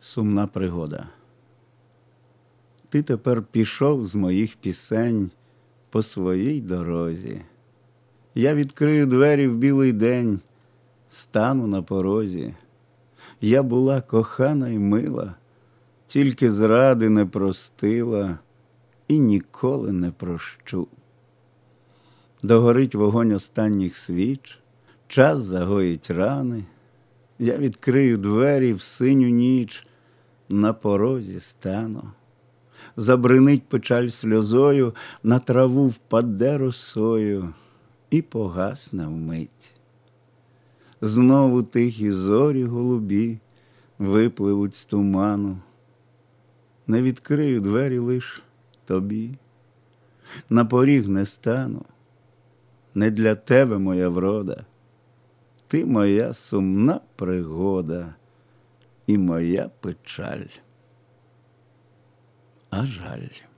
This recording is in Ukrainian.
Сумна пригода. Ти тепер пішов з моїх пісень по своїй дорозі. Я відкрию двері в білий день, стану на порозі. Я була кохана й мила, тільки зради не простила і ніколи не прощу. Догорить вогонь останніх свіч, час загоїть рани. Я відкрию двері в синю ніч, на порозі стану. Забринить печаль сльозою, на траву впаде росою і погасне вмить. Знову тихі зорі голубі випливуть з туману. Не відкрию двері лиш тобі, на поріг не стану, не для тебе моя врода, ти моя сумна пригода і моя печаль. А жаль.